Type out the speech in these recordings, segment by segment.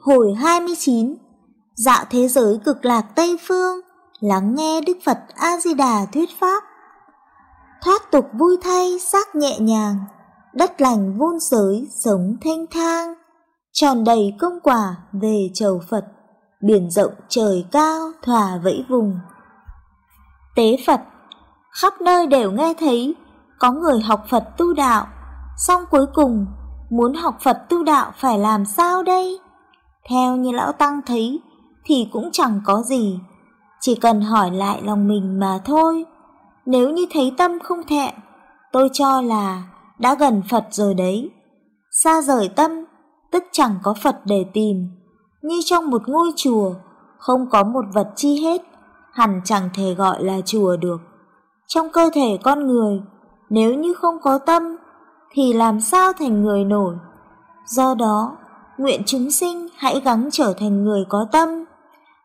Hồi 29 Dạo thế giới cực lạc Tây Phương, Lắng nghe Đức Phật A-di-đà thuyết pháp Thoát tục vui thay, xác nhẹ nhàng, Đất lành vun giới sống thanh thang Tròn đầy công quả về chầu Phật, Biển rộng trời cao thỏa vẫy vùng Tế Phật, Khắp nơi đều nghe thấy, Có người học Phật tu đạo Xong cuối cùng Muốn học Phật tu đạo phải làm sao đây? Theo như Lão Tăng thấy, Thì cũng chẳng có gì. Chỉ cần hỏi lại lòng mình mà thôi. Nếu như thấy tâm không thẹn, Tôi cho là đã gần Phật rồi đấy. Xa rời tâm, Tức chẳng có Phật để tìm. Như trong một ngôi chùa, Không có một vật chi hết, Hẳn chẳng thể gọi là chùa được. Trong cơ thể con người, Nếu như không có tâm, Thì làm sao thành người nổi? Do đó Nguyện chúng sinh hãy gắng trở thành người có tâm.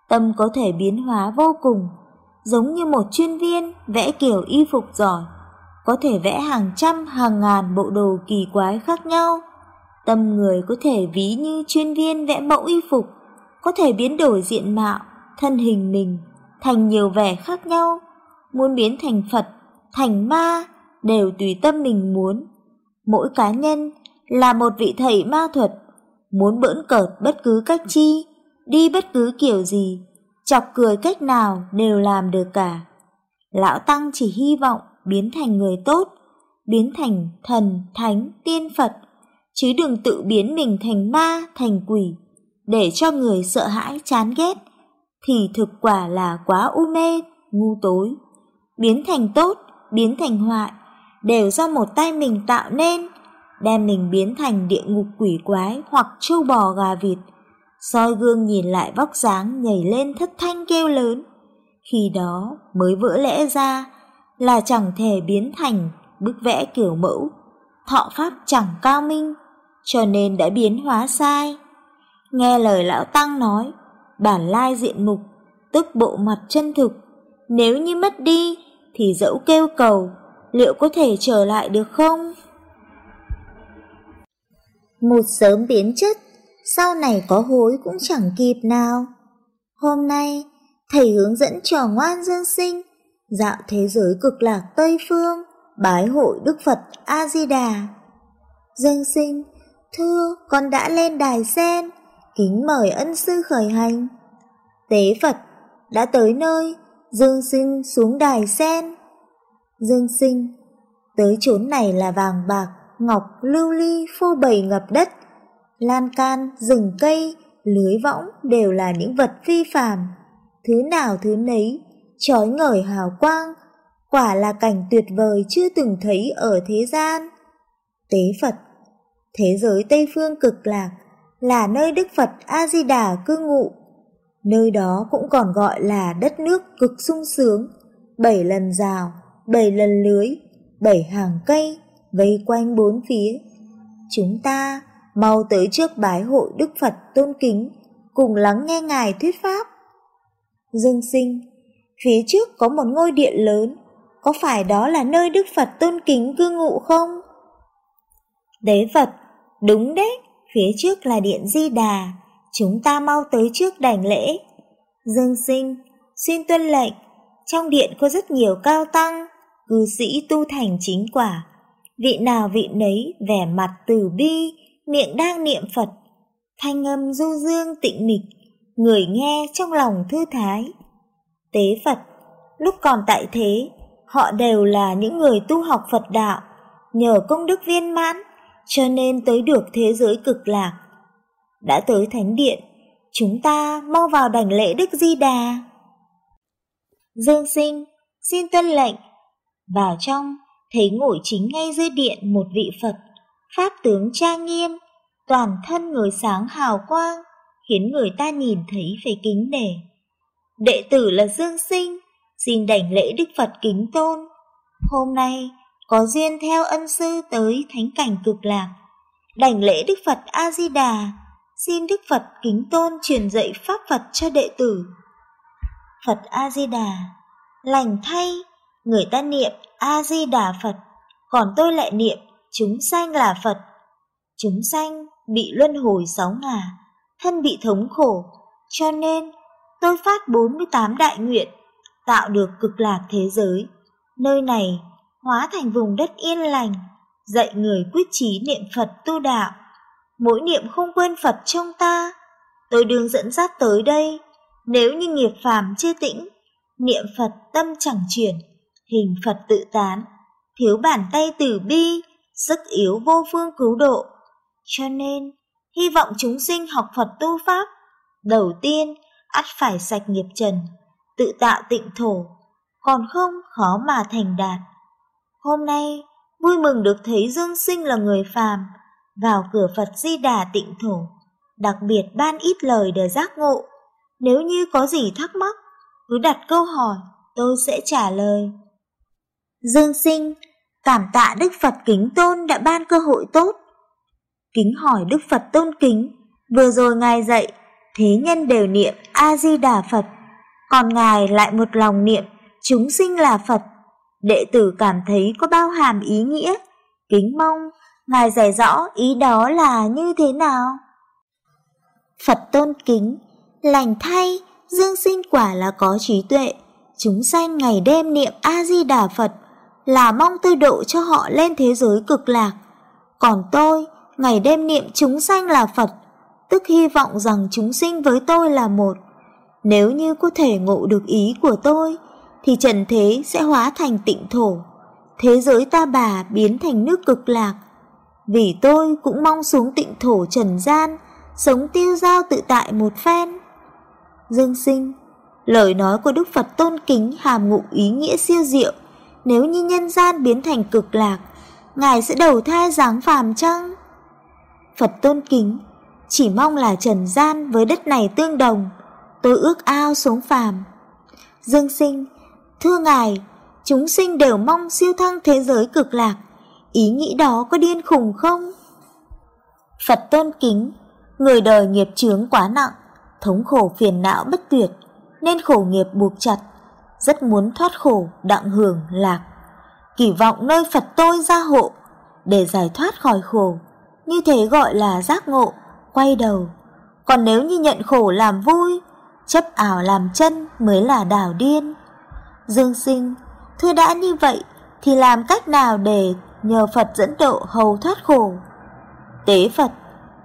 Tâm có thể biến hóa vô cùng Giống như một chuyên viên vẽ kiểu y phục giỏi Có thể vẽ hàng trăm hàng ngàn bộ đồ kỳ quái khác nhau. Tâm người có thể ví như chuyên viên vẽ mẫu y phục Có thể biến đổi diện mạo, thân hình mình Thành nhiều vẻ khác nhau. Muốn biến thành Phật, thành ma Đều tùy tâm mình muốn. Mỗi cá nhân là một vị thầy ma thuật muốn bỡn cợt bất cứ cách chi, đi bất cứ kiểu gì, chọc cười cách nào đều làm được cả. Lão Tăng chỉ hy vọng biến thành người tốt, biến thành thần, thánh, tiên Phật, chứ đừng tự biến mình thành ma, thành quỷ, để cho người sợ hãi chán ghét, thì thực quả là quá u mê, ngu tối. Biến thành tốt, biến thành hoại, đều do một tay mình tạo nên, đem mình biến thành địa ngục quỷ quái hoặc trâu bò gà vịt. soi gương nhìn lại vóc dáng nhảy lên thất thanh kêu lớn. Khi đó mới vỡ lẽ ra là chẳng thể biến thành bức vẽ kiểu mẫu. Thọ pháp chẳng cao minh, cho nên đã biến hóa sai. Nghe lời lão Tăng nói, bản lai diện mục, tức bộ mặt chân thực. Nếu như mất đi, thì dẫu kêu cầu, liệu có thể trở lại được không? Một sớm biến chất, sau này có hối cũng chẳng kịp nào. Hôm nay, thầy hướng dẫn trò ngoan dương sinh, dạo thế giới cực lạc Tây Phương, bái hội Đức Phật A-di-đà. Dương sinh, thưa con đã lên đài sen, kính mời ân sư khởi hành. Tế Phật đã tới nơi, Dương sinh xuống đài sen. Dương sinh, tới chốn này là vàng bạc, ngọc, lưu ly phô bày ngập đất. Lan can, rừng cây, lưới võng đều là những vật phi phàm. Thứ nào thứ nấy, trói ngời hào quang, quả là cảnh tuyệt vời chưa từng thấy ở thế gian. Tế Phật Thế giới Tây Phương cực lạc là nơi Đức Phật A-di-đà cư ngụ. Nơi đó cũng còn gọi là đất nước cực sung sướng, bảy lần rào, bảy lần lưới, bảy hàng cây, vây quanh bốn phía. Chúng ta mau tới trước bái hội Đức Phật tôn kính, cùng lắng nghe Ngài thuyết pháp. Dương sinh, phía trước có một ngôi điện lớn, có phải đó là nơi Đức Phật tôn kính cư ngụ không? Đế Phật, đúng đấy, phía trước là điện Di Đà, chúng ta mau tới trước đảnh lễ. Dương sinh, xin tuân lệnh, trong điện có rất nhiều cao tăng, cư sĩ tu thành chính quả, vị nào vị nấy vẻ mặt từ bi, miệng đang niệm Phật, thanh âm du dương tịnh mịch, người nghe trong lòng thư thái. Tế Phật, lúc còn tại thế, họ đều là những người tu học Phật đạo, nhờ công đức viên mãn, cho nên tới được thế giới cực lạc. Đã tới thánh điện, chúng ta mau vào đảnh lễ Đức Di Đà. Dương sinh, xin tuân lệnh, vào trong thấy ngồi chính ngay dưới điện một vị Phật, pháp tướng trang nghiêm, toàn thân người sáng hào quang, khiến người ta nhìn thấy phải kính nể. Đệ tử là Dương Sinh, xin đảnh lễ Đức Phật kính tôn. Hôm nay có duyên theo ân sư tới thánh cảnh cực lạc, đảnh lễ Đức Phật A Di Đà, xin Đức Phật kính tôn truyền dạy pháp Phật cho đệ tử. Phật A Di Đà, lành thay người ta niệm A-di-đà Phật, còn tôi lại niệm chúng sanh là Phật. Chúng sanh bị luân hồi sáu ngà, thân bị thống khổ, cho nên tôi phát 48 đại nguyện, tạo được cực lạc thế giới. Nơi này hóa thành vùng đất yên lành, dạy người quyết chí niệm Phật tu đạo. Mỗi niệm không quên Phật trong ta, tôi đường dẫn dắt tới đây. Nếu như nghiệp phàm chưa tĩnh, niệm Phật tâm chẳng chuyển, hình Phật tự tán, thiếu bàn tay từ bi, sức yếu vô phương cứu độ. Cho nên, hy vọng chúng sinh học Phật tu Pháp, đầu tiên ắt phải sạch nghiệp trần, tự tạo tịnh thổ, còn không khó mà thành đạt. Hôm nay, vui mừng được thấy Dương Sinh là người phàm, vào cửa Phật Di Đà tịnh thổ, đặc biệt ban ít lời để giác ngộ. Nếu như có gì thắc mắc, cứ đặt câu hỏi, tôi sẽ trả lời. Dương Sinh, cảm tạ Đức Phật Kính Tôn đã ban cơ hội tốt. Kính hỏi Đức Phật tôn kính, vừa rồi Ngài dạy, thế nhân đều niệm A-di-đà Phật, còn Ngài lại một lòng niệm chúng sinh là Phật. Đệ tử cảm thấy có bao hàm ý nghĩa, kính mong Ngài giải rõ ý đó là như thế nào. Phật tôn kính, lành thay, dương sinh quả là có trí tuệ, chúng sanh ngày đêm niệm A-di-đà Phật là mong tư độ cho họ lên thế giới cực lạc. Còn tôi, ngày đêm niệm chúng sanh là Phật, tức hy vọng rằng chúng sinh với tôi là một. Nếu như có thể ngộ được ý của tôi, thì trần thế sẽ hóa thành tịnh thổ, thế giới ta bà biến thành nước cực lạc. Vì tôi cũng mong xuống tịnh thổ trần gian, sống tiêu giao tự tại một phen. Dương sinh, lời nói của Đức Phật tôn kính hàm ngụ ý nghĩa siêu diệu, nếu như nhân gian biến thành cực lạc, Ngài sẽ đầu thai dáng phàm chăng? Phật tôn kính, chỉ mong là trần gian với đất này tương đồng, tôi ước ao xuống phàm. Dương sinh, thưa Ngài, chúng sinh đều mong siêu thăng thế giới cực lạc, ý nghĩ đó có điên khùng không? Phật tôn kính, người đời nghiệp chướng quá nặng, thống khổ phiền não bất tuyệt, nên khổ nghiệp buộc chặt, rất muốn thoát khổ đặng hưởng lạc. Kỳ vọng nơi Phật tôi gia hộ, để giải thoát khỏi khổ, như thế gọi là giác ngộ, quay đầu. Còn nếu như nhận khổ làm vui, chấp ảo làm chân mới là đảo điên. Dương sinh, thưa đã như vậy, thì làm cách nào để nhờ Phật dẫn độ hầu thoát khổ? Tế Phật,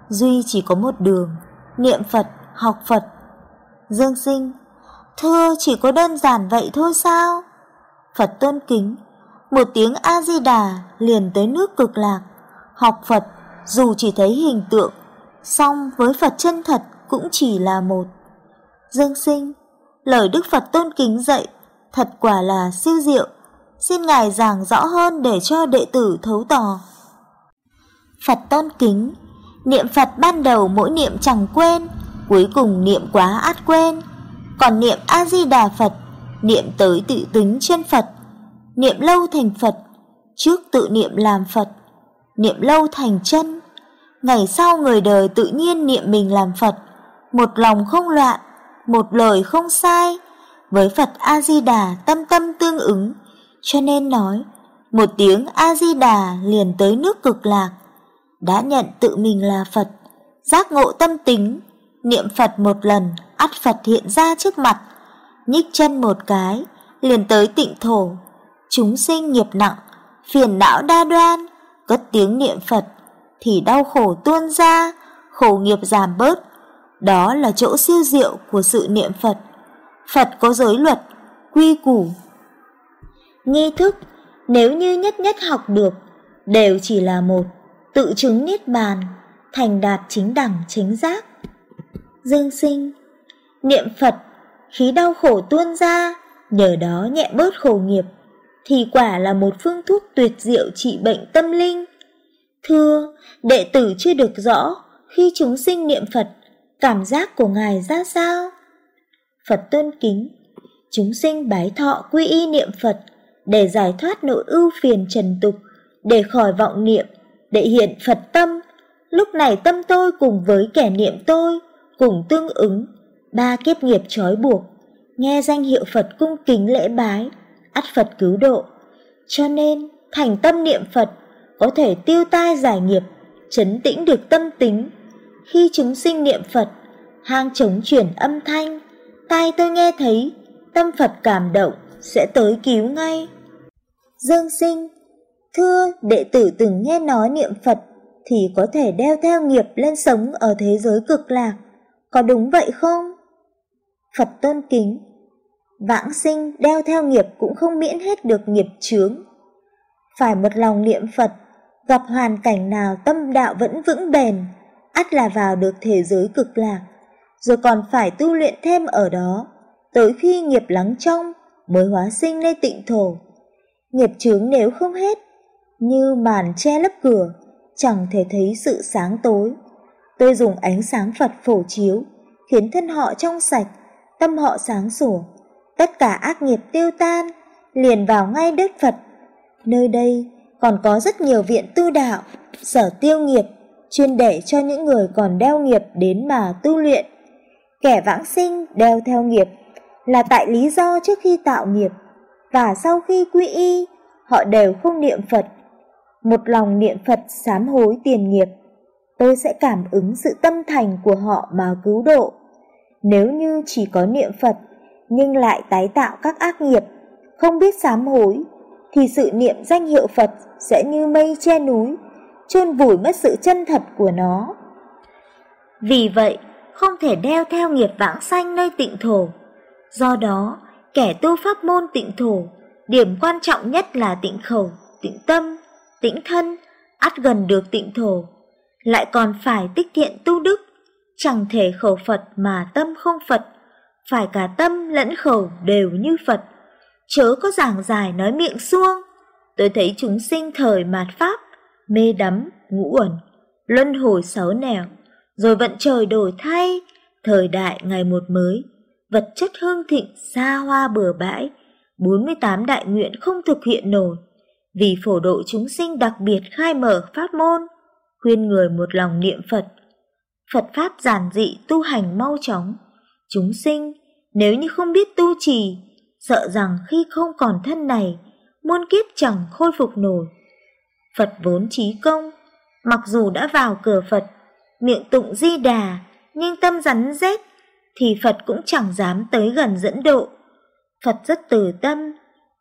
duy chỉ có một đường, niệm Phật, học Phật. Dương sinh, thưa chỉ có đơn giản vậy thôi sao? Phật tôn kính, một tiếng A-di-đà liền tới nước cực lạc, học Phật dù chỉ thấy hình tượng, song với Phật chân thật cũng chỉ là một. Dương sinh, lời Đức Phật tôn kính dạy, thật quả là siêu diệu, xin Ngài giảng rõ hơn để cho đệ tử thấu tỏ. Phật tôn kính, niệm Phật ban đầu mỗi niệm chẳng quên, cuối cùng niệm quá át quên, còn niệm A-di-đà Phật, niệm tới tự tính chân Phật, niệm lâu thành Phật, trước tự niệm làm Phật, niệm lâu thành chân. Ngày sau người đời tự nhiên niệm mình làm Phật, một lòng không loạn, một lời không sai, với Phật A-di-đà tâm tâm tương ứng, cho nên nói, một tiếng A-di-đà liền tới nước cực lạc, đã nhận tự mình là Phật, giác ngộ tâm tính, niệm Phật một lần, ắt Phật hiện ra trước mặt, nhích chân một cái, liền tới tịnh thổ, chúng sinh nghiệp nặng, phiền não đa đoan, cất tiếng niệm Phật, thì đau khổ tuôn ra, khổ nghiệp giảm bớt. Đó là chỗ siêu diệu của sự niệm Phật. Phật có giới luật, quy củ. Nghi thức, nếu như nhất nhất học được, đều chỉ là một, tự chứng niết bàn, thành đạt chính đẳng chính giác. Dương sinh, niệm Phật, khí đau khổ tuôn ra, nhờ đó nhẹ bớt khổ nghiệp, thì quả là một phương thuốc tuyệt diệu trị bệnh tâm linh. Thưa, đệ tử chưa được rõ khi chúng sinh niệm Phật, cảm giác của Ngài ra sao? Phật tôn kính, chúng sinh bái thọ quy y niệm Phật để giải thoát nội ưu phiền trần tục, để khỏi vọng niệm, để hiện Phật tâm. Lúc này tâm tôi cùng với kẻ niệm tôi, cùng tương ứng, ba kiếp nghiệp trói buộc, nghe danh hiệu Phật cung kính lễ bái, ắt Phật cứu độ. Cho nên, thành tâm niệm Phật có thể tiêu tai giải nghiệp, chấn tĩnh được tâm tính. Khi chúng sinh niệm Phật, hang trống chuyển âm thanh, tai tôi nghe thấy, tâm Phật cảm động, sẽ tới cứu ngay. Dương sinh, thưa đệ tử từng nghe nói niệm Phật thì có thể đeo theo nghiệp lên sống ở thế giới cực lạc, có đúng vậy không? Phật tôn kính, vãng sinh đeo theo nghiệp cũng không miễn hết được nghiệp chướng. Phải một lòng niệm Phật, gặp hoàn cảnh nào tâm đạo vẫn vững bền, ắt là vào được thế giới cực lạc, rồi còn phải tu luyện thêm ở đó, tới khi nghiệp lắng trong mới hóa sinh lên tịnh thổ. Nghiệp chướng nếu không hết, như màn che lấp cửa, chẳng thể thấy sự sáng tối. Tôi dùng ánh sáng Phật phổ chiếu, khiến thân họ trong sạch, tâm họ sáng sủa, tất cả ác nghiệp tiêu tan, liền vào ngay đất Phật. Nơi đây còn có rất nhiều viện tu đạo, sở tiêu nghiệp, chuyên để cho những người còn đeo nghiệp đến mà tu luyện. Kẻ vãng sinh đeo theo nghiệp là tại lý do trước khi tạo nghiệp và sau khi quy y, họ đều không niệm Phật. Một lòng niệm Phật sám hối tiền nghiệp, tôi sẽ cảm ứng sự tâm thành của họ mà cứu độ. Nếu như chỉ có niệm Phật nhưng lại tái tạo các ác nghiệp, không biết sám hối, thì sự niệm danh hiệu Phật sẽ như mây che núi, chôn vùi mất sự chân thật của nó. Vì vậy, không thể đeo theo nghiệp vãng sanh nơi tịnh thổ. Do đó, kẻ tu pháp môn tịnh thổ, điểm quan trọng nhất là tịnh khẩu, tịnh tâm, tĩnh thân, ắt gần được tịnh thổ. Lại còn phải tích thiện tu đức, chẳng thể khẩu Phật mà tâm không Phật, phải cả tâm lẫn khẩu đều như Phật. Chớ có giảng dài nói miệng xuông, tôi thấy chúng sinh thời mạt Pháp, mê đắm, ngũ uẩn, luân hồi sáu nẻo, rồi vận trời đổi thay, thời đại ngày một mới, vật chất hương thịnh xa hoa bừa bãi, 48 đại nguyện không thực hiện nổi, vì phổ độ chúng sinh đặc biệt khai mở pháp môn, khuyên người một lòng niệm Phật. Phật Pháp giản dị tu hành mau chóng, chúng sinh nếu như không biết tu trì, sợ rằng khi không còn thân này, muôn kiếp chẳng khôi phục nổi. Phật vốn trí công, mặc dù đã vào cửa Phật, miệng tụng di đà, nhưng tâm rắn rết, thì Phật cũng chẳng dám tới gần dẫn độ. Phật rất từ tâm,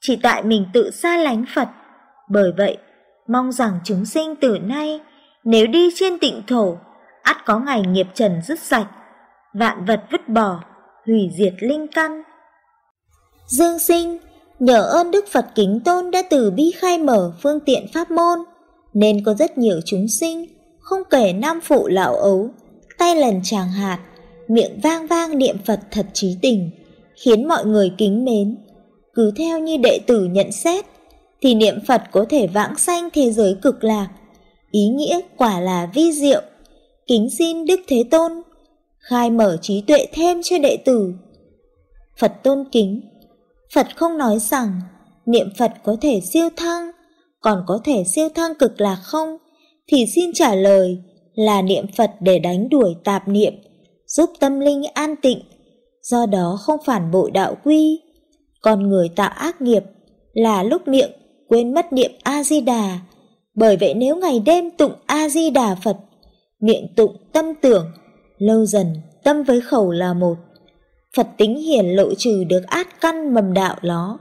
chỉ tại mình tự xa lánh Phật. Bởi vậy, mong rằng chúng sinh từ nay, nếu đi trên tịnh thổ, ắt có ngày nghiệp trần dứt sạch, vạn vật vứt bỏ, hủy diệt linh căn. Dương sinh, nhờ ơn Đức Phật Kính Tôn đã từ bi khai mở phương tiện pháp môn, nên có rất nhiều chúng sinh, không kể nam phụ lão ấu, tay lần chàng hạt, miệng vang vang niệm Phật thật trí tình, khiến mọi người kính mến. Cứ theo như đệ tử nhận xét, thì niệm Phật có thể vãng sanh thế giới cực lạc, ý nghĩa quả là vi diệu. Kính xin Đức Thế Tôn, khai mở trí tuệ thêm cho đệ tử. Phật tôn kính, Phật không nói rằng niệm Phật có thể siêu thăng, còn có thể siêu thăng cực lạc không? Thì xin trả lời là niệm Phật để đánh đuổi tạp niệm, giúp tâm linh an tịnh, do đó không phản bội đạo quy. Còn người tạo ác nghiệp là lúc miệng quên mất niệm A-di-đà. Bởi vậy nếu ngày đêm tụng A-di-đà Phật, miệng tụng tâm tưởng, lâu dần tâm với khẩu là một. Phật tính hiển lộ trừ được át căn mầm đạo đó.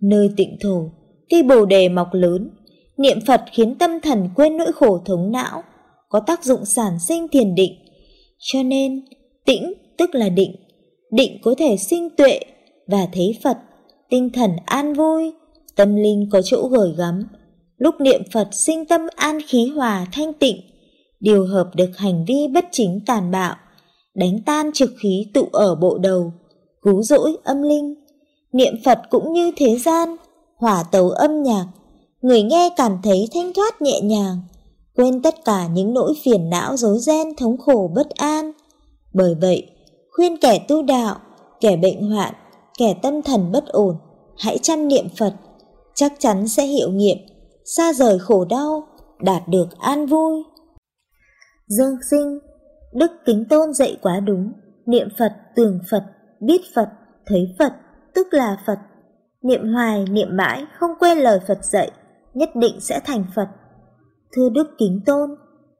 Nơi tịnh thổ, cây bồ đề mọc lớn, niệm Phật khiến tâm thần quên nỗi khổ thống não, có tác dụng sản sinh thiền định. Cho nên, tĩnh tức là định, định có thể sinh tuệ và thấy Phật, tinh thần an vui, tâm linh có chỗ gửi gắm. Lúc niệm Phật sinh tâm an khí hòa thanh tịnh, điều hợp được hành vi bất chính tàn bạo, đánh tan trực khí tụ ở bộ đầu, cứu rỗi âm linh. Niệm Phật cũng như thế gian, hỏa tấu âm nhạc, người nghe cảm thấy thanh thoát nhẹ nhàng, quên tất cả những nỗi phiền não rối ren thống khổ bất an. Bởi vậy, khuyên kẻ tu đạo, kẻ bệnh hoạn, kẻ tâm thần bất ổn, hãy chăm niệm Phật, chắc chắn sẽ hiệu nghiệm, xa rời khổ đau, đạt được an vui. Dương sinh, Đức Kính Tôn dạy quá đúng, niệm Phật, tưởng Phật, biết Phật, thấy Phật, tức là Phật. Niệm hoài, niệm mãi, không quên lời Phật dạy, nhất định sẽ thành Phật. Thưa Đức Kính Tôn,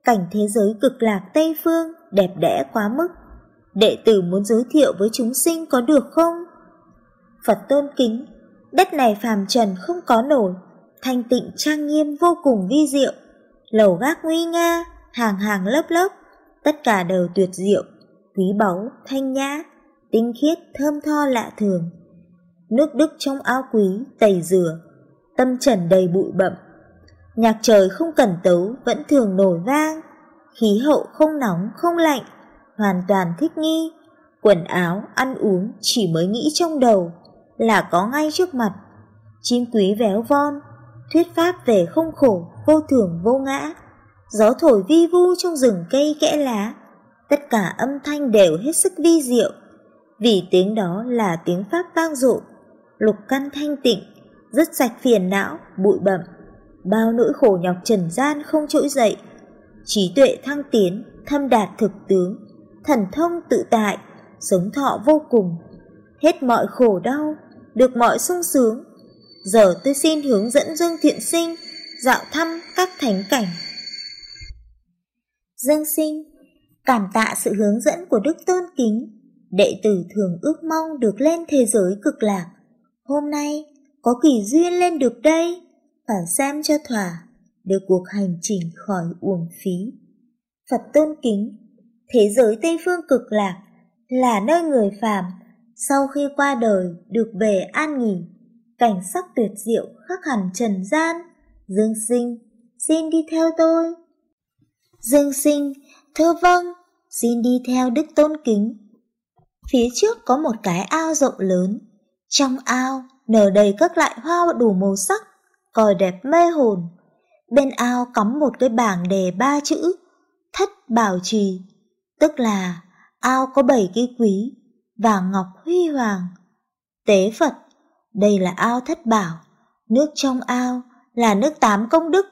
cảnh thế giới cực lạc Tây Phương đẹp đẽ quá mức. đệ tử muốn giới thiệu với chúng sinh có được không? Phật tôn kính, đất này phàm trần không có nổi, thanh tịnh trang nghiêm vô cùng vi diệu, lầu gác nguy nga, hàng hàng lớp lớp, tất cả đều tuyệt diệu, quý báu, thanh nhã, tinh khiết, thơm tho lạ thường. Nước đức trong áo quý, tẩy rửa, tâm trần đầy bụi bậm. Nhạc trời không cần tấu, vẫn thường nổi vang, khí hậu không nóng, không lạnh, hoàn toàn thích nghi. Quần áo, ăn uống chỉ mới nghĩ trong đầu là có ngay trước mặt. Chim quý véo von, thuyết pháp về không khổ, vô thường vô ngã. Gió thổi vi vu trong rừng cây kẽ lá, tất cả âm thanh đều hết sức vi diệu, vì tiếng đó là tiếng Pháp vang dội, lục căn thanh tịnh, rất sạch phiền não, bụi bẩm, bao nỗi khổ nhọc trần gian không trỗi dậy, trí tuệ thăng tiến, thâm đạt thực tướng, thần thông tự tại, sống thọ vô cùng, hết mọi khổ đau, được mọi sung sướng. Giờ tôi xin hướng dẫn Dương Thiện Sinh dạo thăm các thánh cảnh. Dương Sinh cảm tạ sự hướng dẫn của Đức Tôn Kính, đệ tử thường ước mong được lên thế giới cực lạc. Hôm nay có kỳ duyên lên được đây, phải xem cho thỏa, được cuộc hành trình khỏi uổng phí. Phật tôn kính, thế giới Tây Phương cực lạc là nơi người phàm sau khi qua đời được về an nghỉ, cảnh sắc tuyệt diệu khác hẳn trần gian. Dương sinh, xin đi theo tôi. Dương sinh, thưa vâng, xin đi theo đức tôn kính. Phía trước có một cái ao rộng lớn, trong ao nở đầy các loại hoa đủ màu sắc, còi đẹp mê hồn. Bên ao cắm một cái bảng đề ba chữ, thất bảo trì, tức là ao có bảy cây quý, vàng ngọc huy hoàng. Tế Phật, đây là ao thất bảo, nước trong ao là nước tám công đức,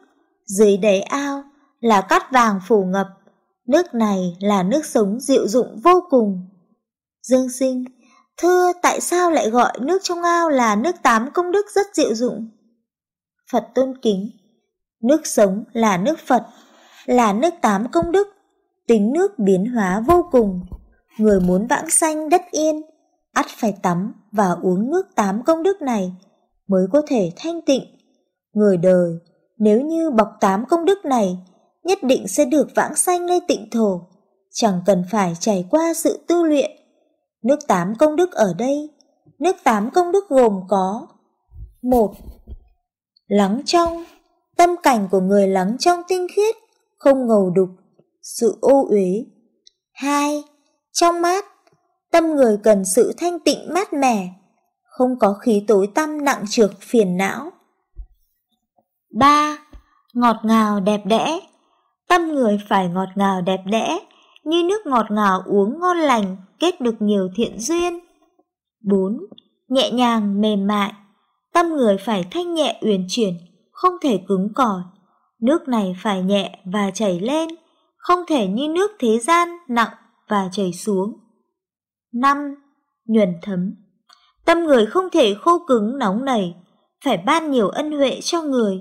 dưới đáy ao là cát vàng phủ ngập, nước này là nước sống dịu dụng vô cùng. Dương sinh, thưa tại sao lại gọi nước trong ao là nước tám công đức rất dịu dụng? Phật tôn kính, nước sống là nước Phật, là nước tám công đức, tính nước biến hóa vô cùng. Người muốn vãng sanh đất yên, ắt phải tắm và uống nước tám công đức này mới có thể thanh tịnh. Người đời, nếu như bọc tám công đức này, nhất định sẽ được vãng sanh lên tịnh thổ, chẳng cần phải trải qua sự tu luyện. Nước tám công đức ở đây, nước tám công đức gồm có một Lắng trong, tâm cảnh của người lắng trong tinh khiết, không ngầu đục, sự ô uế. hai Trong mát, tâm người cần sự thanh tịnh mát mẻ, không có khí tối tăm nặng trược phiền não. 3. Ngọt ngào đẹp đẽ Tâm người phải ngọt ngào đẹp đẽ, như nước ngọt ngào uống ngon lành, kết được nhiều thiện duyên. 4. Nhẹ nhàng mềm mại Tâm người phải thanh nhẹ uyển chuyển, không thể cứng cỏi. Nước này phải nhẹ và chảy lên, không thể như nước thế gian nặng và chảy xuống. 5. Nhuần thấm Tâm người không thể khô cứng nóng nảy, phải ban nhiều ân huệ cho người,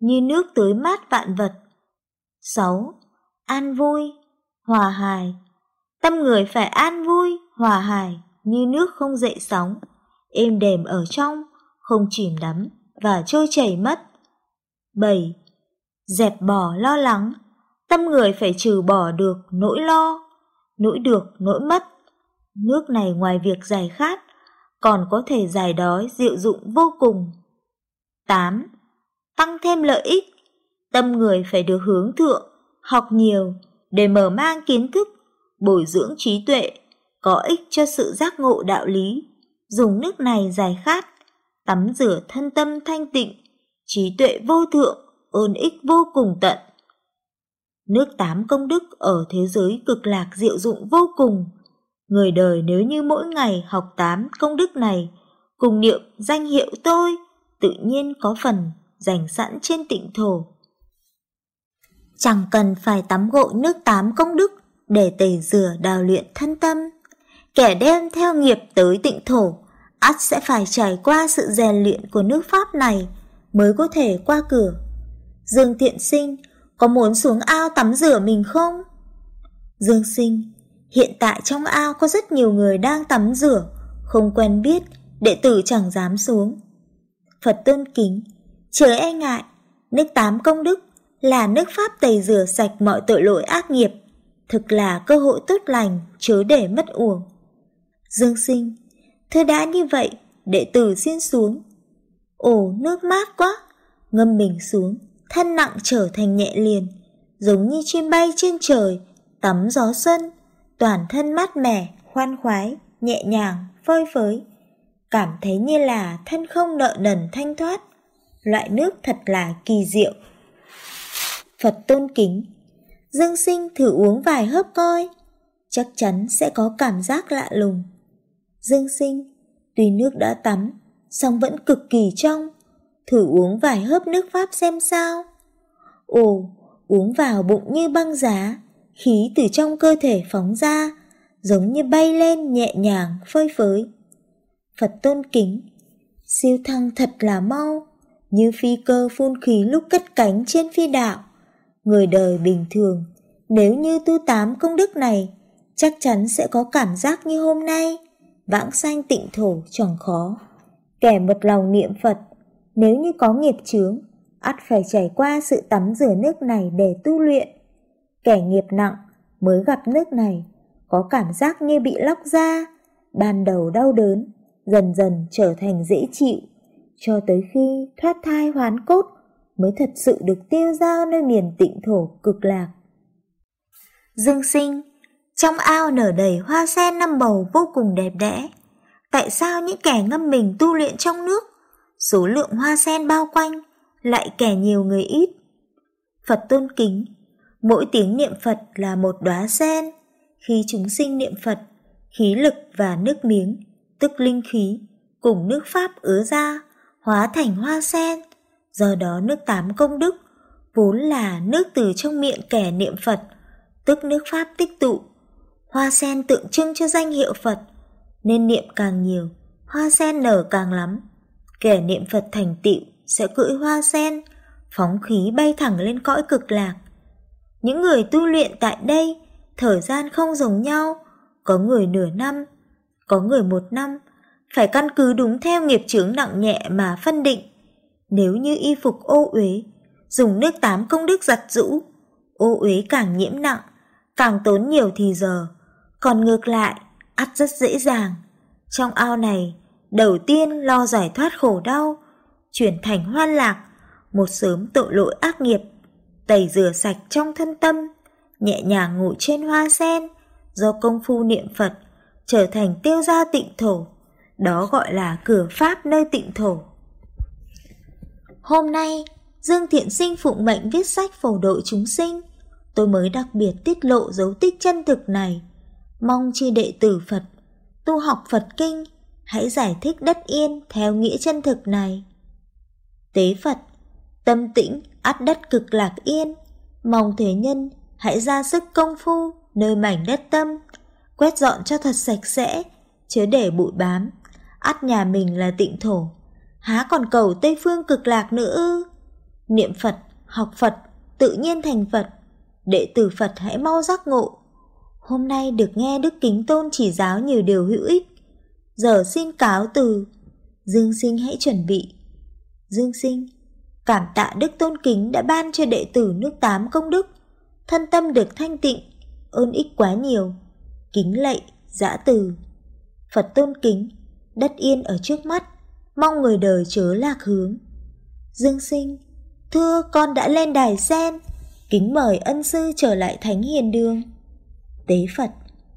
như nước tưới mát vạn vật. 6. An vui, hòa hài Tâm người phải an vui, hòa hài, như nước không dậy sóng, êm đềm ở trong, không chìm đắm và trôi chảy mất. 7. Dẹp bỏ lo lắng, tâm người phải trừ bỏ được nỗi lo, nỗi được nỗi mất. Nước này ngoài việc giải khát, còn có thể giải đói dịu dụng vô cùng. 8. Tăng thêm lợi ích, tâm người phải được hướng thượng, học nhiều để mở mang kiến thức, bồi dưỡng trí tuệ, có ích cho sự giác ngộ đạo lý. Dùng nước này giải khát, tắm rửa thân tâm thanh tịnh, trí tuệ vô thượng, ơn ích vô cùng tận. Nước tám công đức ở thế giới cực lạc diệu dụng vô cùng. Người đời nếu như mỗi ngày học tám công đức này, cùng niệm danh hiệu tôi, tự nhiên có phần dành sẵn trên tịnh thổ. Chẳng cần phải tắm gội nước tám công đức để tẩy rửa đào luyện thân tâm. Kẻ đem theo nghiệp tới tịnh thổ ắt sẽ phải trải qua sự rèn luyện của nước Pháp này mới có thể qua cửa. Dương thiện Sinh có muốn xuống ao tắm rửa mình không? Dương Sinh, Hiện tại trong ao có rất nhiều người đang tắm rửa, không quen biết, đệ tử chẳng dám xuống. Phật tôn kính, chớ e ngại, nước tám công đức là nước pháp tẩy rửa sạch mọi tội lỗi ác nghiệp, thực là cơ hội tốt lành, chớ để mất uổng. Dương sinh, thưa đã như vậy, đệ tử xin xuống. Ồ, nước mát quá, ngâm mình xuống, thân nặng trở thành nhẹ liền, giống như chim bay trên trời, tắm gió xuân, toàn thân mát mẻ, khoan khoái, nhẹ nhàng, phơi phới. Cảm thấy như là thân không nợ nần thanh thoát, loại nước thật là kỳ diệu. Phật tôn kính, Dương sinh thử uống vài hớp coi, chắc chắn sẽ có cảm giác lạ lùng. Dương sinh, tuy nước đã tắm, song vẫn cực kỳ trong, thử uống vài hớp nước Pháp xem sao. Ồ, uống vào bụng như băng giá, khí từ trong cơ thể phóng ra, giống như bay lên nhẹ nhàng, phơi phới. Phật tôn kính, siêu thăng thật là mau, như phi cơ phun khí lúc cất cánh trên phi đạo. Người đời bình thường, nếu như tu tám công đức này, chắc chắn sẽ có cảm giác như hôm nay, vãng sanh tịnh thổ chẳng khó. Kẻ một lòng niệm Phật, nếu như có nghiệp chướng, ắt phải trải qua sự tắm rửa nước này để tu luyện. Kẻ nghiệp nặng mới gặp nước này, có cảm giác như bị lóc da, ban đầu đau đớn, dần dần trở thành dễ chịu, cho tới khi thoát thai hoán cốt mới thật sự được tiêu giao nơi miền tịnh thổ cực lạc. Dương sinh, trong ao nở đầy hoa sen năm bầu vô cùng đẹp đẽ. Tại sao những kẻ ngâm mình tu luyện trong nước, số lượng hoa sen bao quanh, lại kẻ nhiều người ít? Phật tôn kính, mỗi tiếng niệm Phật là một đóa sen. Khi chúng sinh niệm Phật, khí lực và nước miếng, tức linh khí, cùng nước Pháp ứa ra, hóa thành hoa sen. Do đó nước tám công đức, vốn là nước từ trong miệng kẻ niệm Phật, tức nước Pháp tích tụ. Hoa sen tượng trưng cho danh hiệu Phật, nên niệm càng nhiều, hoa sen nở càng lắm. Kẻ niệm Phật thành tựu sẽ cưỡi hoa sen, phóng khí bay thẳng lên cõi cực lạc. Những người tu luyện tại đây, thời gian không giống nhau, có người nửa năm, có người một năm, phải căn cứ đúng theo nghiệp chướng nặng nhẹ mà phân định. Nếu như y phục ô uế, dùng nước tám công đức giặt rũ, ô uế càng nhiễm nặng, càng tốn nhiều thì giờ. Còn ngược lại, ắt rất dễ dàng. Trong ao này, đầu tiên lo giải thoát khổ đau, chuyển thành hoan lạc, một sớm tội lỗi ác nghiệp, tẩy rửa sạch trong thân tâm, nhẹ nhàng ngủ trên hoa sen, do công phu niệm Phật, trở thành tiêu gia tịnh thổ. Đó gọi là cửa pháp nơi tịnh thổ. Hôm nay, Dương Thiện Sinh phụng mệnh viết sách phổ độ chúng sinh, tôi mới đặc biệt tiết lộ dấu tích chân thực này. Mong chư đệ tử Phật, tu học Phật Kinh, hãy giải thích đất yên theo nghĩa chân thực này. Tế Phật, tâm tĩnh, át đất cực lạc yên, mong thế nhân hãy ra sức công phu nơi mảnh đất tâm, quét dọn cho thật sạch sẽ, chớ để bụi bám, át nhà mình là tịnh thổ, há còn cầu Tây Phương cực lạc nữa ư? Niệm Phật, học Phật, tự nhiên thành Phật, đệ tử Phật hãy mau giác ngộ. Hôm nay được nghe Đức Kính Tôn chỉ giáo nhiều điều hữu ích. Giờ xin cáo từ. Dương sinh hãy chuẩn bị. Dương sinh, cảm tạ Đức Tôn Kính đã ban cho đệ tử nước tám công đức. Thân tâm được thanh tịnh, ơn ích quá nhiều. Kính lạy, giã từ. Phật tôn kính, đất yên ở trước mắt, mong người đời chớ lạc hướng. Dương sinh, thưa con đã lên đài sen, kính mời ân sư trở lại Thánh Hiền Đường. Tế Phật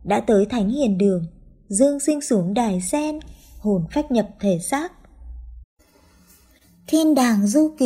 đã tới Thánh Hiền Đường, Dương sinh xuống đài sen, hồn phách nhập thể xác. Thiên đàng du kỳ